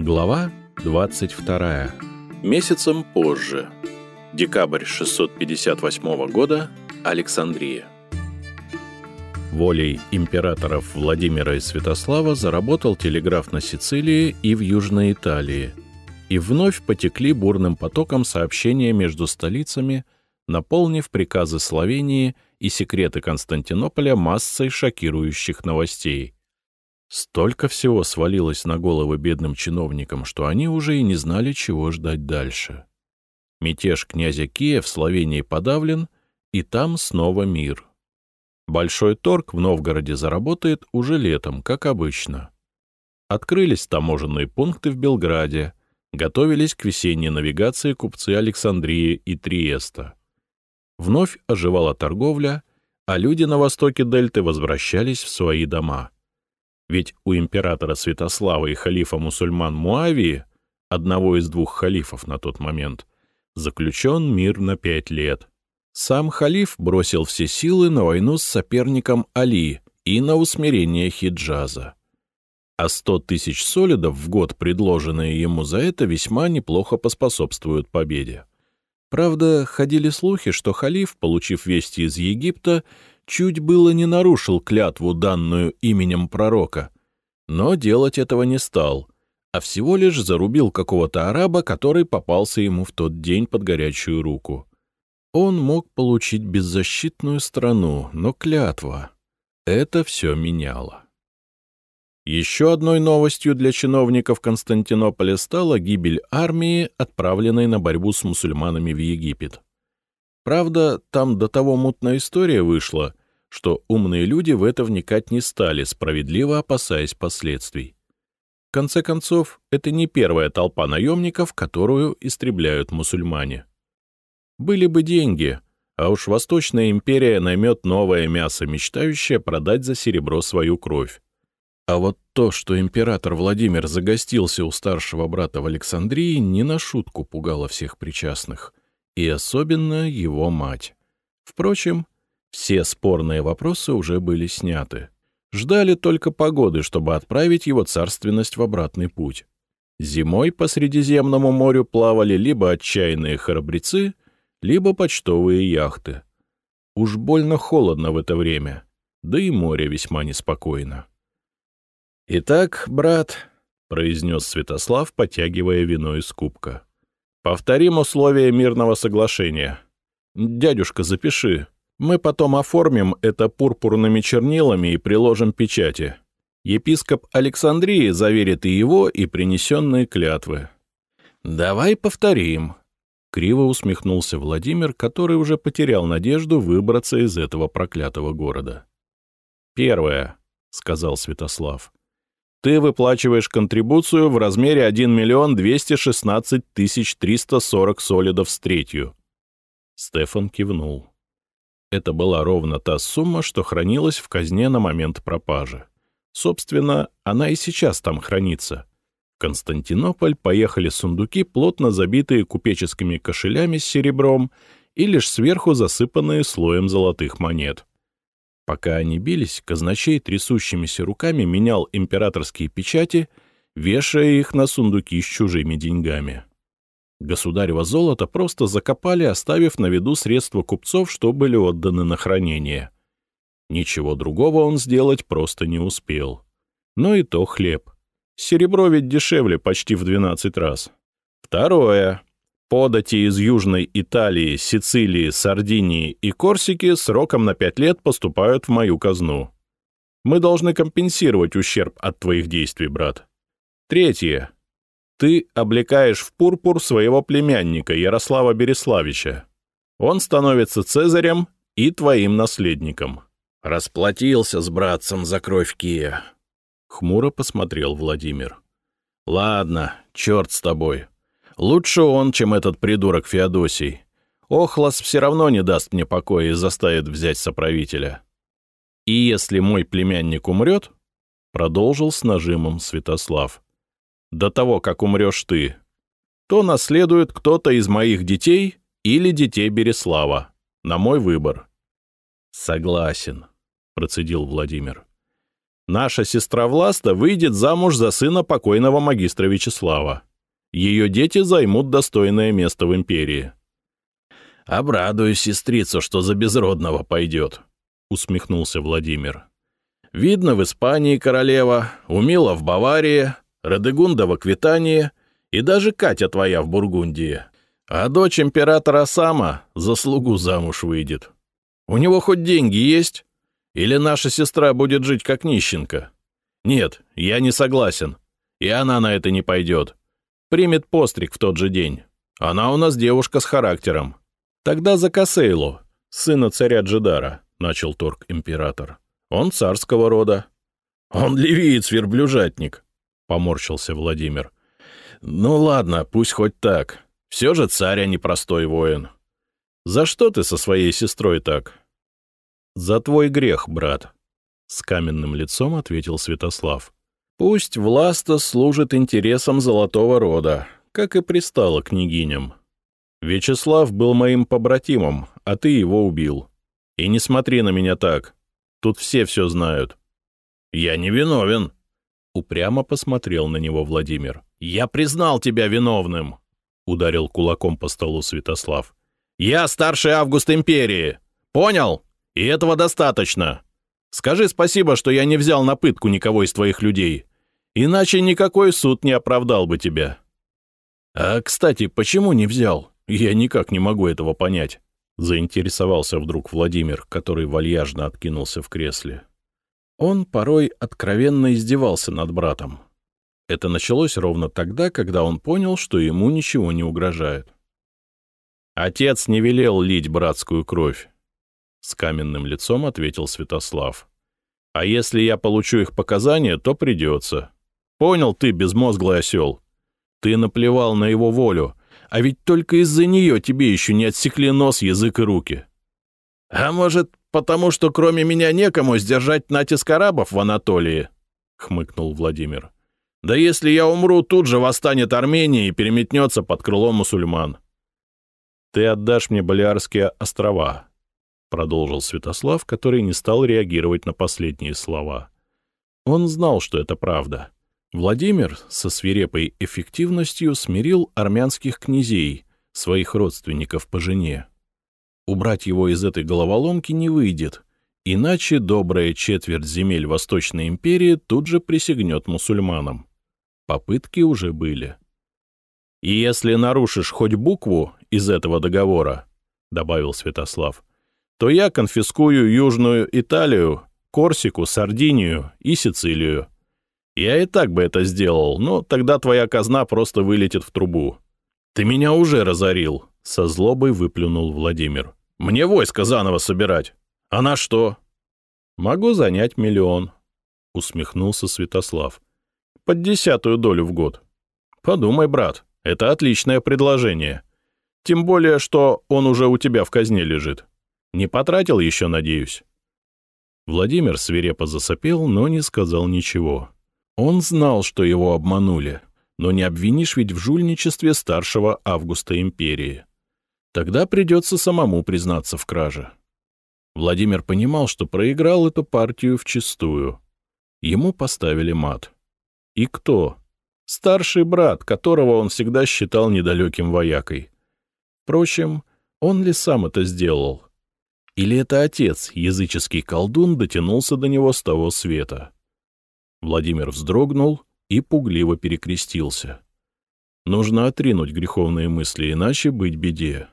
Глава 22. Месяцем позже. Декабрь 658 года. Александрия. Волей императоров Владимира и Святослава заработал телеграф на Сицилии и в Южной Италии, и вновь потекли бурным потоком сообщения между столицами, наполнив приказы Словении и секреты Константинополя массой шокирующих новостей – Столько всего свалилось на головы бедным чиновникам, что они уже и не знали, чего ждать дальше. Мятеж князя Кия в Словении подавлен, и там снова мир. Большой торг в Новгороде заработает уже летом, как обычно. Открылись таможенные пункты в Белграде, готовились к весенней навигации купцы Александрии и Триеста. Вновь оживала торговля, а люди на востоке Дельты возвращались в свои дома — ведь у императора Святослава и халифа мусульман Муавии, одного из двух халифов на тот момент, заключен мир на пять лет. Сам халиф бросил все силы на войну с соперником Али и на усмирение Хиджаза. А сто тысяч солидов в год, предложенные ему за это, весьма неплохо поспособствуют победе. Правда, ходили слухи, что халиф, получив вести из Египта, чуть было не нарушил клятву, данную именем пророка, но делать этого не стал, а всего лишь зарубил какого-то араба, который попался ему в тот день под горячую руку. Он мог получить беззащитную страну, но клятва — это все меняло. Еще одной новостью для чиновников Константинополя стала гибель армии, отправленной на борьбу с мусульманами в Египет. Правда, там до того мутная история вышла, что умные люди в это вникать не стали, справедливо опасаясь последствий. В конце концов, это не первая толпа наемников, которую истребляют мусульмане. Были бы деньги, а уж Восточная империя наймет новое мясо, мечтающее продать за серебро свою кровь. А вот то, что император Владимир загостился у старшего брата в Александрии, не на шутку пугало всех причастных, и особенно его мать. Впрочем, все спорные вопросы уже были сняты. Ждали только погоды, чтобы отправить его царственность в обратный путь. Зимой по Средиземному морю плавали либо отчаянные храбрецы, либо почтовые яхты. Уж больно холодно в это время, да и море весьма неспокойно. «Итак, брат», — произнес Святослав, потягивая вино из кубка, — «повторим условия мирного соглашения. Дядюшка, запиши. Мы потом оформим это пурпурными чернилами и приложим печати. Епископ Александрии заверит и его, и принесенные клятвы. «Давай повторим», — криво усмехнулся Владимир, который уже потерял надежду выбраться из этого проклятого города. «Первое», — сказал Святослав, — «ты выплачиваешь контрибуцию в размере 1 миллион 216 тысяч 340 солидов с третью». Стефан кивнул. Это была ровно та сумма, что хранилась в казне на момент пропажи. Собственно, она и сейчас там хранится. В Константинополь поехали сундуки, плотно забитые купеческими кошелями с серебром и лишь сверху засыпанные слоем золотых монет. Пока они бились, казначей трясущимися руками менял императорские печати, вешая их на сундуки с чужими деньгами. Государево золото просто закопали, оставив на виду средства купцов, что были отданы на хранение. Ничего другого он сделать просто не успел. Но и то хлеб. Серебро ведь дешевле почти в 12 раз. Второе. Подати из Южной Италии, Сицилии, Сардинии и Корсики сроком на 5 лет поступают в мою казну. Мы должны компенсировать ущерб от твоих действий, брат. Третье. Ты облекаешь в пурпур своего племянника Ярослава Береславича. Он становится цезарем и твоим наследником. Расплатился с братцем за кровь Кия. Хмуро посмотрел Владимир. Ладно, черт с тобой. Лучше он, чем этот придурок Феодосий. Охлас все равно не даст мне покоя и заставит взять соправителя. И если мой племянник умрет, продолжил с нажимом Святослав, до того, как умрешь ты, то наследует кто-то из моих детей или детей Береслава, на мой выбор. — Согласен, — процедил Владимир. Наша сестра Власта выйдет замуж за сына покойного магистра Вячеслава. Ее дети займут достойное место в империи. «Обрадую сестрицу, что за безродного пойдет», — усмехнулся Владимир. «Видно, в Испании королева, Умила в Баварии, Радегунда в Аквитании и даже Катя твоя в Бургундии. А дочь императора Сама за слугу замуж выйдет. У него хоть деньги есть? Или наша сестра будет жить как нищенка? Нет, я не согласен. И она на это не пойдет. Примет постриг в тот же день. Она у нас девушка с характером. Тогда за Касейлу, сына царя Джидара, начал торг император. Он царского рода. Он ливиец-верблюжатник, поморщился Владимир. Ну ладно, пусть хоть так. Все же царь, а не простой воин. За что ты со своей сестрой так? За твой грех, брат, с каменным лицом ответил Святослав. Пусть власта служит интересам золотого рода, как и пристало княгиням. Вячеслав был моим побратимом, а ты его убил. И не смотри на меня так. Тут все все знают. Я не виновен. Упрямо посмотрел на него Владимир. Я признал тебя виновным. Ударил кулаком по столу Святослав. Я старший Август Империи. Понял? И этого достаточно. Скажи спасибо, что я не взял на пытку никого из твоих людей. Иначе никакой суд не оправдал бы тебя. А, кстати, почему не взял? «Я никак не могу этого понять», — заинтересовался вдруг Владимир, который вальяжно откинулся в кресле. Он порой откровенно издевался над братом. Это началось ровно тогда, когда он понял, что ему ничего не угрожает. «Отец не велел лить братскую кровь», — с каменным лицом ответил Святослав. «А если я получу их показания, то придется. Понял ты, безмозглый осел? Ты наплевал на его волю, а ведь только из-за нее тебе еще не отсекли нос, язык и руки. А может, потому что кроме меня некому сдержать натиск арабов в Анатолии? Хмыкнул Владимир. Да если я умру, тут же восстанет Армения и переметнется под крыло мусульман. Ты отдашь мне Балиарские острова, продолжил Святослав, который не стал реагировать на последние слова. Он знал, что это правда. Владимир со свирепой эффективностью смирил армянских князей, своих родственников по жене. Убрать его из этой головоломки не выйдет, иначе добрая четверть земель Восточной империи тут же присягнет мусульманам. Попытки уже были. «И если нарушишь хоть букву из этого договора», — добавил Святослав, «то я конфискую Южную Италию, Корсику, Сардинию и Сицилию». Я и так бы это сделал, но тогда твоя казна просто вылетит в трубу. Ты меня уже разорил, — со злобой выплюнул Владимир. Мне войско заново собирать. А на что? Могу занять миллион, — усмехнулся Святослав. Под десятую долю в год. Подумай, брат, это отличное предложение. Тем более, что он уже у тебя в казне лежит. Не потратил еще, надеюсь?» Владимир свирепо засопел, но не сказал ничего. Он знал, что его обманули, но не обвинишь ведь в жульничестве старшего Августа империи. Тогда придется самому признаться в краже. Владимир понимал, что проиграл эту партию вчистую. Ему поставили мат. И кто? Старший брат, которого он всегда считал недалеким воякой. Впрочем, он ли сам это сделал? Или это отец, языческий колдун, дотянулся до него с того света? Владимир вздрогнул и пугливо перекрестился. Нужно отринуть греховные мысли, иначе быть беде.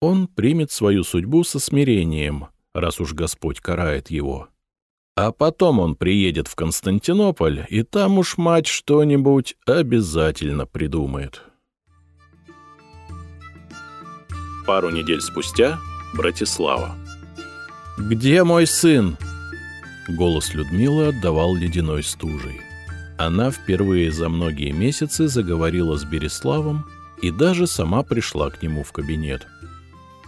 Он примет свою судьбу со смирением, раз уж Господь карает его. А потом он приедет в Константинополь, и там уж мать что-нибудь обязательно придумает. Пару недель спустя Братислава. «Где мой сын?» Голос Людмилы отдавал ледяной стужей. Она впервые за многие месяцы заговорила с Береславом и даже сама пришла к нему в кабинет.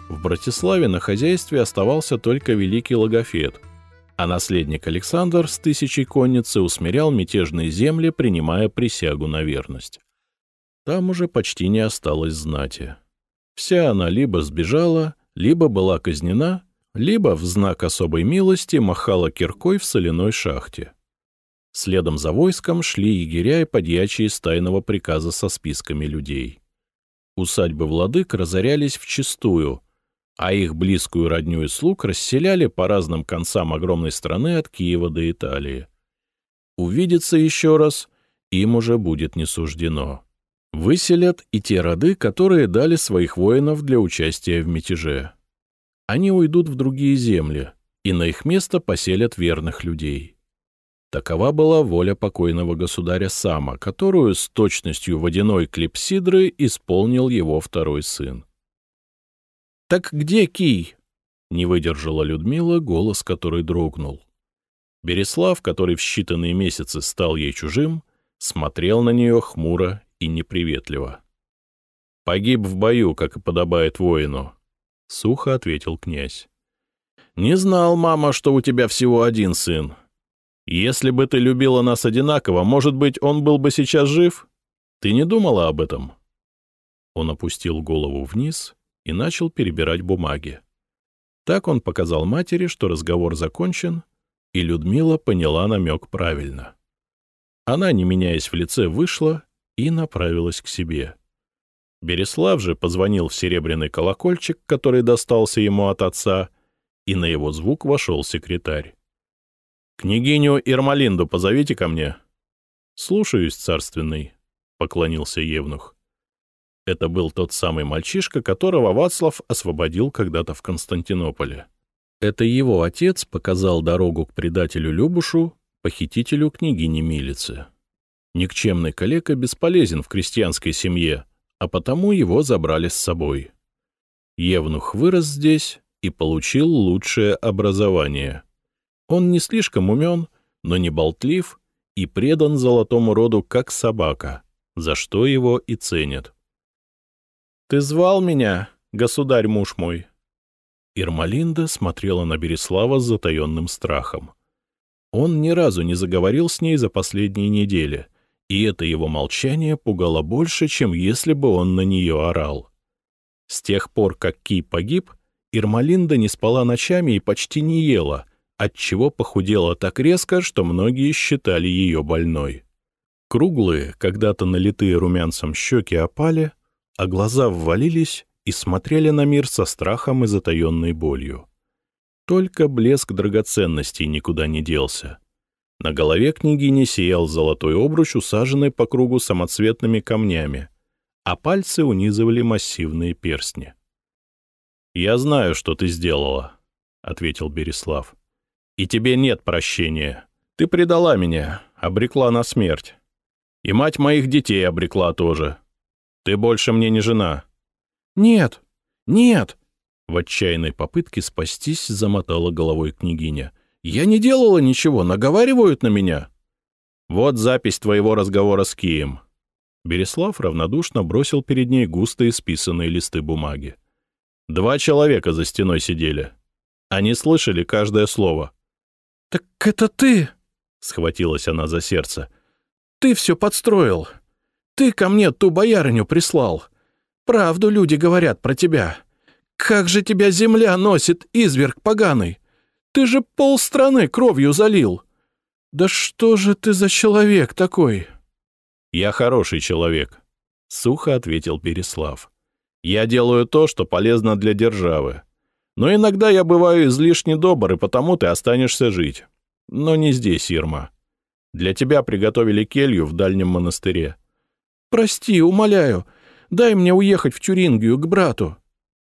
В Братиславе на хозяйстве оставался только великий логофет, а наследник Александр с тысячей конницы усмирял мятежные земли, принимая присягу на верность. Там уже почти не осталось знати. Вся она либо сбежала, либо была казнена, либо в знак особой милости махала киркой в соляной шахте. Следом за войском шли егеря и подьячие с тайного приказа со списками людей. Усадьбы владык разорялись вчистую, а их близкую родню и слуг расселяли по разным концам огромной страны от Киева до Италии. Увидеться еще раз им уже будет не суждено. Выселят и те роды, которые дали своих воинов для участия в мятеже. Они уйдут в другие земли, и на их место поселят верных людей. Такова была воля покойного государя Сама, которую с точностью водяной клипсидры исполнил его второй сын. «Так где Кий?» — не выдержала Людмила, голос который дрогнул. Береслав, который в считанные месяцы стал ей чужим, смотрел на нее хмуро и неприветливо. «Погиб в бою, как и подобает воину», — сухо ответил князь. «Не знал, мама, что у тебя всего один сын. Если бы ты любила нас одинаково, может быть, он был бы сейчас жив? Ты не думала об этом?» Он опустил голову вниз и начал перебирать бумаги. Так он показал матери, что разговор закончен, и Людмила поняла намек правильно. Она, не меняясь в лице, вышла и направилась к себе. Береслав же позвонил в серебряный колокольчик, который достался ему от отца, и на его звук вошел секретарь. «Княгиню Ирмалинду позовите ко мне». «Слушаюсь, царственный», — поклонился Евнух. Это был тот самый мальчишка, которого Вацлав освободил когда-то в Константинополе. Это его отец показал дорогу к предателю Любушу, похитителю княгини Милицы. Никчемный калека бесполезен в крестьянской семье, а потому его забрали с собой. Евнух вырос здесь и получил лучшее образование. Он не слишком умен, но не болтлив и предан золотому роду как собака, за что его и ценят. «Ты звал меня, государь-муж мой?» Ирмалинда смотрела на Береслава с затаенным страхом. Он ни разу не заговорил с ней за последние недели, и это его молчание пугало больше, чем если бы он на нее орал. С тех пор, как Ки погиб, Ирмалинда не спала ночами и почти не ела, отчего похудела так резко, что многие считали ее больной. Круглые, когда-то налитые румянцем щеки опали, а глаза ввалились и смотрели на мир со страхом и затаенной болью. Только блеск драгоценностей никуда не делся. На голове княгини сиял золотой обруч, усаженный по кругу самоцветными камнями, а пальцы унизывали массивные перстни. «Я знаю, что ты сделала», — ответил Береслав. «И тебе нет прощения. Ты предала меня, обрекла на смерть. И мать моих детей обрекла тоже. Ты больше мне не жена». «Нет, нет!» В отчаянной попытке спастись замотала головой княгиня. «Я не делала ничего, наговаривают на меня». «Вот запись твоего разговора с Кием». Береслав равнодушно бросил перед ней густые списанные листы бумаги. Два человека за стеной сидели. Они слышали каждое слово. «Так это ты!» — схватилась она за сердце. «Ты все подстроил. Ты ко мне ту боярыню прислал. Правду люди говорят про тебя. Как же тебя земля носит, изверг поганый! Ты же полстраны кровью залил! Да что же ты за человек такой?» «Я хороший человек», — сухо ответил Переслав. «Я делаю то, что полезно для державы. Но иногда я бываю излишне добр, и потому ты останешься жить. Но не здесь, Ирма. Для тебя приготовили келью в дальнем монастыре». «Прости, умоляю, Дай мне уехать в Тюрингию к брату».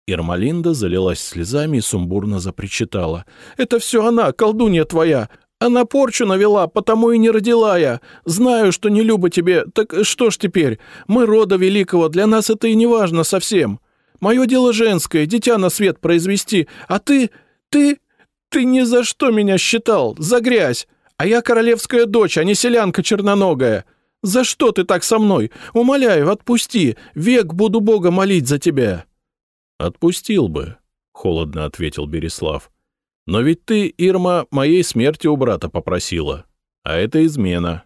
Ирмалинда залилась слезами и сумбурно запричитала. «Это все она, колдунья твоя! Она порчу навела, потому и не родила я. Знаю, что не люба тебе, так что ж теперь? Мы рода великого, для нас это и не важно совсем. Мое дело женское, дитя на свет произвести, а ты... ты... ты ни за что меня считал, за грязь. А я королевская дочь, а не селянка черноногая. За что ты так со мной? Умоляю, отпусти. Век буду Бога молить за тебя». «Отпустил бы», — холодно ответил Береслав. «Но ведь ты, Ирма, моей смерти у брата попросила. А это измена.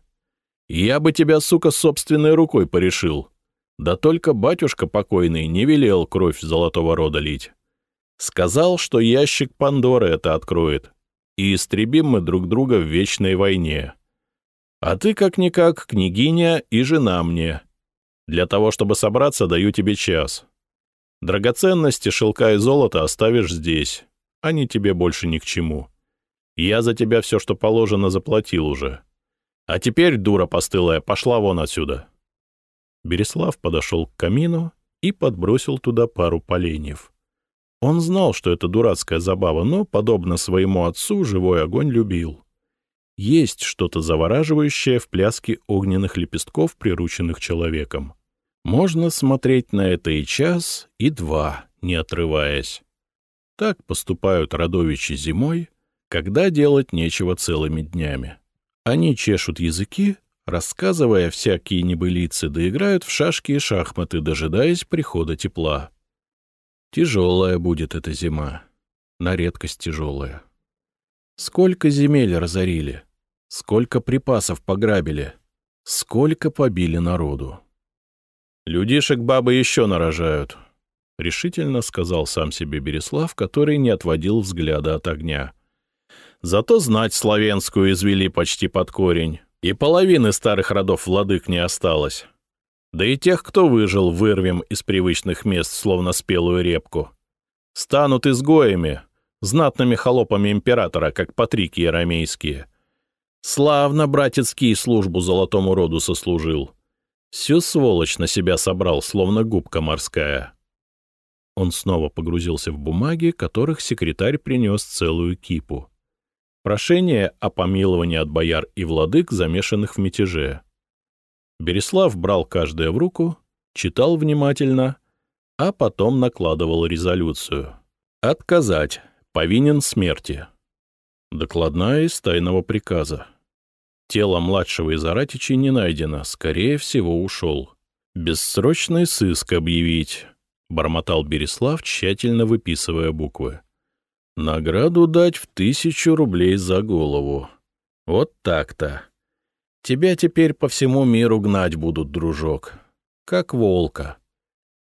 Я бы тебя, сука, собственной рукой порешил. Да только батюшка покойный не велел кровь золотого рода лить. Сказал, что ящик Пандоры это откроет, и истребим мы друг друга в вечной войне. А ты, как-никак, княгиня и жена мне. Для того, чтобы собраться, даю тебе час. Драгоценности, шелка и золото оставишь здесь. Они тебе больше ни к чему. Я за тебя все, что положено, заплатил уже. А теперь, дура постылая, пошла вон отсюда». Береслав подошел к камину и подбросил туда пару поленьев. Он знал, что это дурацкая забава, но, подобно своему отцу, живой огонь любил. Есть что-то завораживающее в пляске огненных лепестков, прирученных человеком. Можно смотреть на это и час, и два, не отрываясь. Так поступают родовичи зимой, когда делать нечего целыми днями. Они чешут языки, рассказывая всякие небылицы, да играют в шашки и шахматы, дожидаясь прихода тепла. Тяжелая будет эта зима, на редкость тяжелая. Сколько земель разорили, сколько припасов пограбили, сколько побили народу. «Людишек бабы еще нарожают», — решительно сказал сам себе Береслав, который не отводил взгляда от огня. «Зато знать славянскую извели почти под корень, и половины старых родов владык не осталось. Да и тех, кто выжил, вырвем из привычных мест, словно спелую репку. Станут изгоями, знатными холопами императора, как патрики арамейские. Славно братецкий службу золотому роду сослужил». Всю сволочь на себя собрал, словно губка морская. Он снова погрузился в бумаги, которых секретарь принес целую кипу. Прошение о помиловании от бояр и владык, замешанных в мятеже. Береслав брал каждое в руку, читал внимательно, а потом накладывал резолюцию. «Отказать. Повинен смерти». Докладная из тайного приказа. Тело младшего из Аратичей не найдено, скорее всего, ушел. «Бессрочный сыск объявить», — бормотал Береслав, тщательно выписывая буквы. «Награду дать в тысячу рублей за голову. Вот так-то. Тебя теперь по всему миру гнать будут, дружок. Как волка.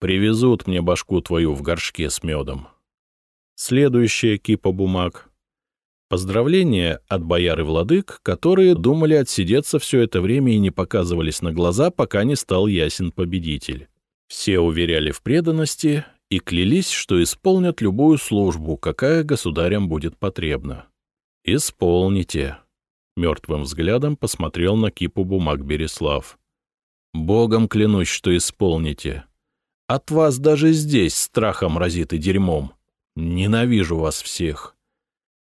Привезут мне башку твою в горшке с медом». Следующая кипа бумаг Поздравления от бояр и владык, которые думали отсидеться все это время и не показывались на глаза, пока не стал ясен победитель. Все уверяли в преданности и клялись, что исполнят любую службу, какая государям будет потребна. «Исполните», — мертвым взглядом посмотрел на кипу бумаг Береслав. «Богом клянусь, что исполните. От вас даже здесь страхом разит и дерьмом. Ненавижу вас всех».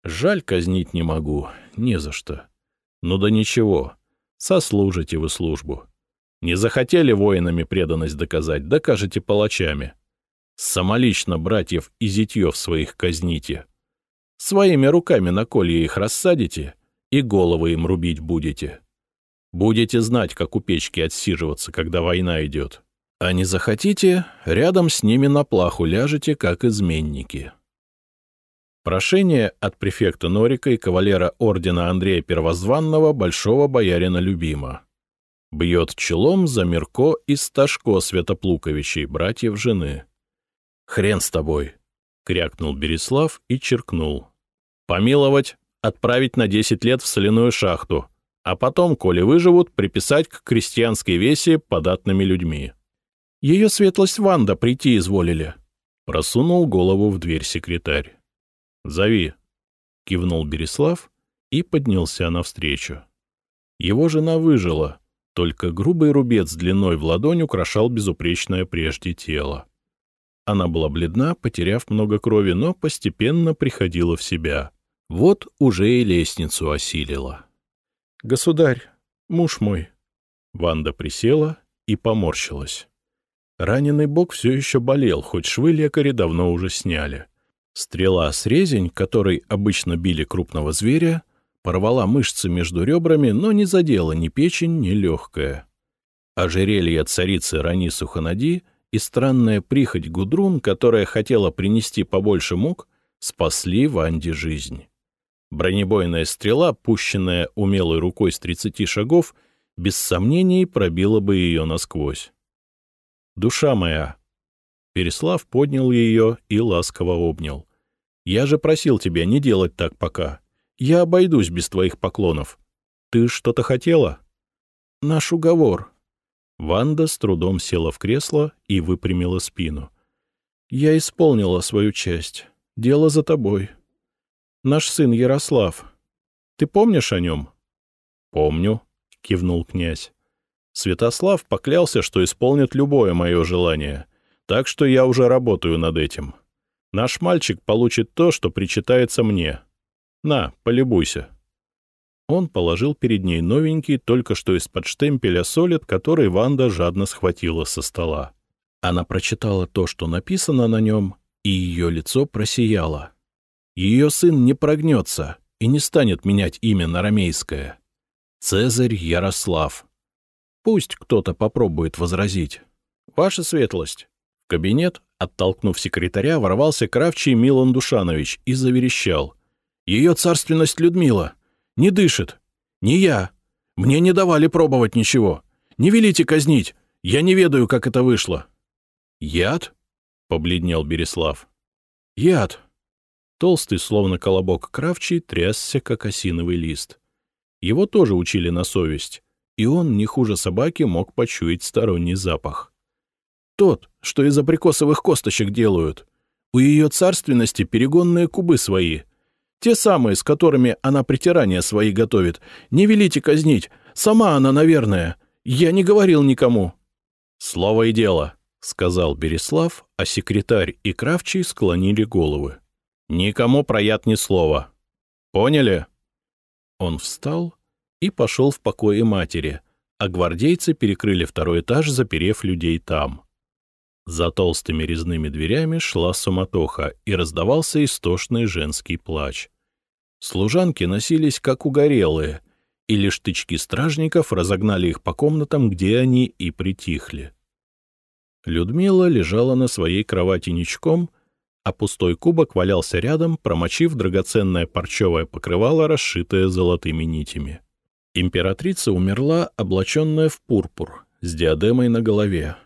Жаль, казнить не могу, не за что. Ну да ничего, сослужите вы службу. Не захотели воинами преданность доказать, докажете палачами. Самолично братьев и зятьев своих казните. Своими руками на колье их рассадите и головы им рубить будете. Будете знать, как у печки отсиживаться, когда война идет. А не захотите, рядом с ними на плаху ляжете, как изменники. Прошение от префекта Норика и кавалера ордена Андрея Первозванного большого боярина Любима. Бьет челом за Мирко и Сташко Святоплуковичей, братьев жены. «Хрен с тобой!» — крякнул Береслав и черкнул. «Помиловать, отправить на десять лет в соляную шахту, а потом, коли выживут, приписать к крестьянской весе податными людьми». «Ее светлость Ванда прийти изволили», — просунул голову в дверь секретарь. «Зови», — кивнул Береслав и поднялся навстречу. Его жена выжила, только грубый рубец длиной в ладонь украшал безупречное прежде тело. Она была бледна, потеряв много крови, но постепенно приходила в себя. Вот уже и лестницу осилила. «Государь, муж мой!» Ванда присела и поморщилась. Раненый бок все еще болел, хоть швы лекари давно уже сняли. Стрела-срезень, которой обычно били крупного зверя, порвала мышцы между ребрами, но не задела ни печень, ни легкое. Ожерелье царицы Рани Суханади и странная прихоть Гудрун, которая хотела принести побольше мук, спасли Ванде жизнь. Бронебойная стрела, пущенная умелой рукой с тридцати шагов, без сомнений пробила бы ее насквозь. «Душа моя, Переслав поднял ее и ласково обнял. «Я же просил тебя не делать так пока. Я обойдусь без твоих поклонов. Ты что-то хотела?» наш уговор». Ванда с трудом села в кресло и выпрямила спину. «Я исполнила свою часть. Дело за тобой. Наш сын Ярослав. Ты помнишь о нем?» «Помню», — кивнул князь. Святослав поклялся, что исполнит любое мое желание, так что я уже работаю над этим. Наш мальчик получит то, что причитается мне. На, полюбуйся». Он положил перед ней новенький, только что из-под штемпеля солид, который Ванда жадно схватила со стола. Она прочитала то, что написано на нем, и ее лицо просияло. Ее сын не прогнется и не станет менять имя на ромейское. Цезарь Ярослав. Пусть кто-то попробует возразить. Ваша светлость. Кабинет, оттолкнув секретаря, ворвался кравчий Милан Душанович и заверещал. Ее царственность Людмила. Не дышит. Не я. Мне не давали пробовать ничего. Не велите казнить. Я не ведаю, как это вышло. Яд? Побледнел Береслав. Яд. Толстый, словно колобок кравчий, трясся, как осиновый лист. Его тоже учили на совесть, и он, не хуже собаки, мог почуять сторонний запах. Тот, что из абрикосовых косточек делают. У ее царственности перегонные кубы свои — те самые, с которыми она притирания свои готовит. Не велите казнить. Сама она, наверное. Я не говорил никому». «Слово и дело», — сказал Береслав, а секретарь и Кравчий склонили головы. «Никому про яд ни слова. Поняли?» Он встал и пошел в покое матери, а гвардейцы перекрыли второй этаж, заперев людей там. За толстыми резными дверями шла суматоха, и раздавался истошный женский плач. Служанки носились как угорелые, и лишь тычки стражников разогнали их по комнатам, где они и притихли. Людмила лежала на своей кровати ничком, а пустой кубок валялся рядом, промочив драгоценное парчевое покрывало, расшитое золотыми нитями. Императрица умерла, облаченная в пурпур, с диадемой на голове.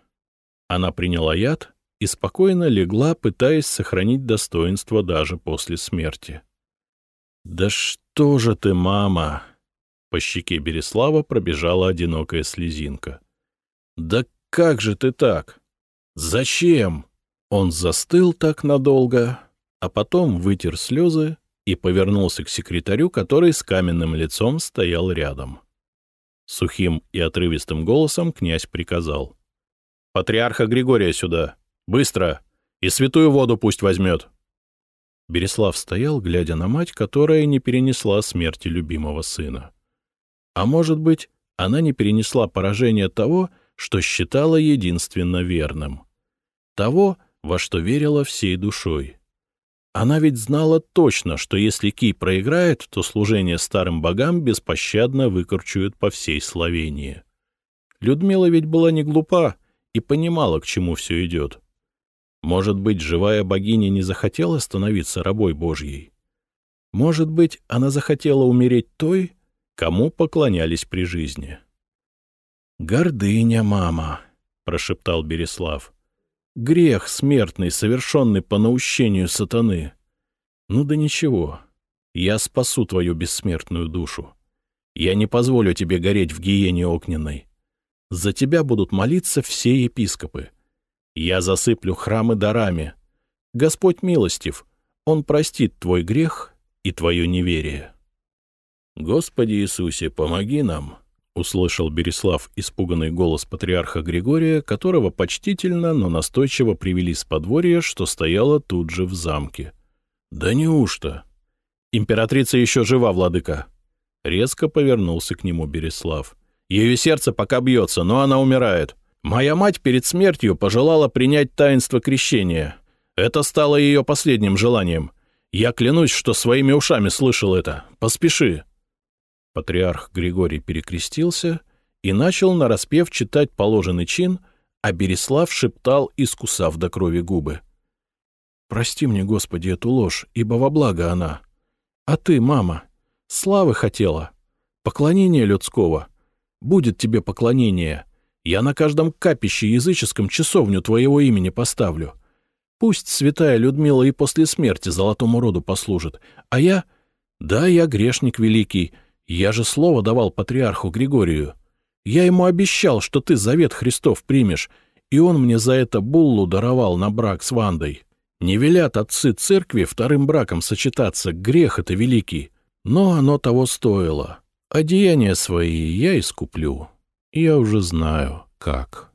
Она приняла яд и спокойно легла, пытаясь сохранить достоинство даже после смерти. «Да что же ты, мама!» По щеке Береслава пробежала одинокая слезинка. «Да как же ты так? Зачем?» Он застыл так надолго, а потом вытер слезы и повернулся к секретарю, который с каменным лицом стоял рядом. Сухим и отрывистым голосом князь приказал. «Патриарха Григория сюда! Быстро! И святую воду пусть возьмет!» Береслав стоял, глядя на мать, которая не перенесла смерти любимого сына. А может быть, она не перенесла поражение того, что считала единственно верным. Того, во что верила всей душой. Она ведь знала точно, что если Кий проиграет, то служение старым богам беспощадно выкорчуют по всей Словении. Людмила ведь была не глупа и понимала, к чему все идет. Может быть, живая богиня не захотела становиться рабой Божьей? Может быть, она захотела умереть той, кому поклонялись при жизни? «Гордыня, мама», — прошептал Береслав. «Грех смертный, совершенный по наущению сатаны. Ну да ничего, я спасу твою бессмертную душу. Я не позволю тебе гореть в гиене огненной. За тебя будут молиться все епископы. Я засыплю храмы дарами. Господь милостив, Он простит твой грех и твое неверие. «Господи Иисусе, помоги нам!» — услышал Береслав испуганный голос патриарха Григория, которого почтительно, но настойчиво привели с подворья, что стояло тут же в замке. «Да неужто?» «Императрица еще жива, владыка!» Резко повернулся к нему Береслав. «Ее сердце пока бьется, но она умирает. Моя мать перед смертью пожелала принять таинство крещения. Это стало ее последним желанием. Я клянусь, что своими ушами слышал это. Поспеши. Патриарх Григорий перекрестился и начал нараспев читать положенный чин, а Береслав шептал, искусав до крови губы. «Прости мне, Господи, эту ложь, ибо во благо она. А ты, мама, славы хотела, поклонения людского. Будет тебе поклонение, я на каждом капище языческом часовню твоего имени поставлю. Пусть святая Людмила и после смерти золотому роду послужит. А я... Да, я грешник великий. Я же слово давал патриарху Григорию. Я ему обещал, что ты завет Христов примешь, и он мне за это буллу даровал на брак с Вандой. Не велят отцы церкви вторым браком сочетаться, грех это великий. Но оно того стоило. А деяния свои я искуплю. Я уже знаю, как».